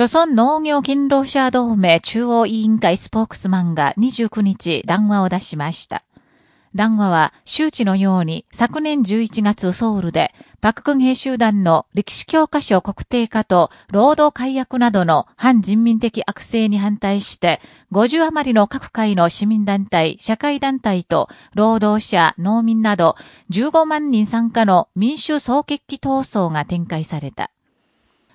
著村農業勤労者同盟中央委員会スポークスマンが29日談話を出しました。談話は周知のように昨年11月ソウルでパククン兵集団の歴史教科書国定化と労働解約などの反人民的悪性に反対して50余りの各界の市民団体、社会団体と労働者、農民など15万人参加の民主総決起闘争が展開された。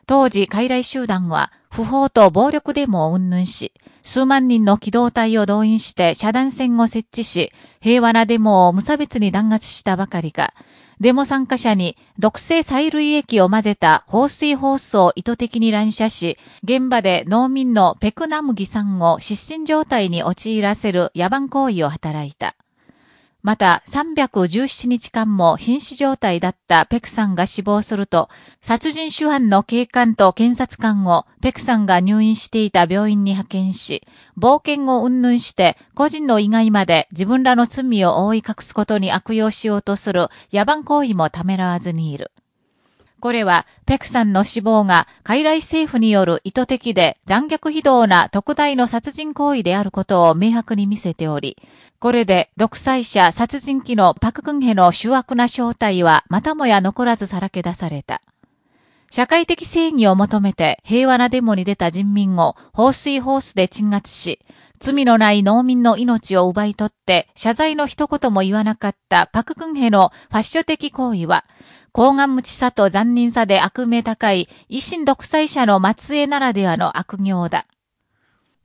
当時、傀儡集団は、不法と暴力デモを云々し、数万人の機動隊を動員して遮断線を設置し、平和なデモを無差別に弾圧したばかりか、デモ参加者に毒性催涙液を混ぜた放水ホースを意図的に乱射し、現場で農民のペクナムギさんを失神状態に陥らせる野蛮行為を働いた。また、317日間も瀕死状態だったペクさんが死亡すると、殺人主犯の警官と検察官をペクさんが入院していた病院に派遣し、冒険を云々して個人の意外まで自分らの罪を覆い隠すことに悪用しようとする野蛮行為もためらわずにいる。これは、ペクさんの死亡が、傀儡政府による意図的で残虐非道な特大の殺人行為であることを明白に見せており、これで独裁者殺人鬼のパククンヘの醜悪な正体はまたもや残らずさらけ出された。社会的正義を求めて平和なデモに出た人民を放水ホースで鎮圧し、罪のない農民の命を奪い取って謝罪の一言も言わなかったパククンヘのファッショ的行為は、高顔無知さと残忍さで悪名高い維新独裁者の末裔ならではの悪行だ。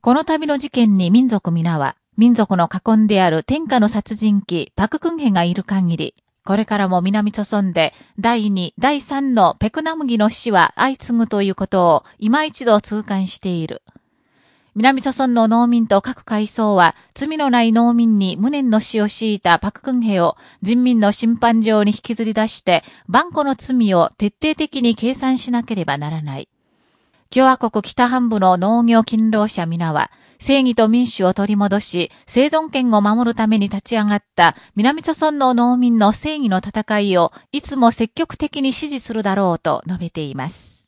この度の事件に民族皆は、民族の囲んである天下の殺人鬼パククンヘがいる限り、これからも南朝村で第2、第3のペクナムギの死は相次ぐということを今一度痛感している。南朝村の農民と各階層は、罪のない農民に無念の死を強いたパククンヘを人民の審判場に引きずり出して、万古の罪を徹底的に計算しなければならない。共和国北半部の農業勤労者皆は、正義と民主を取り戻し、生存権を守るために立ち上がった南朝村の農民の正義の戦いをいつも積極的に支持するだろうと述べています。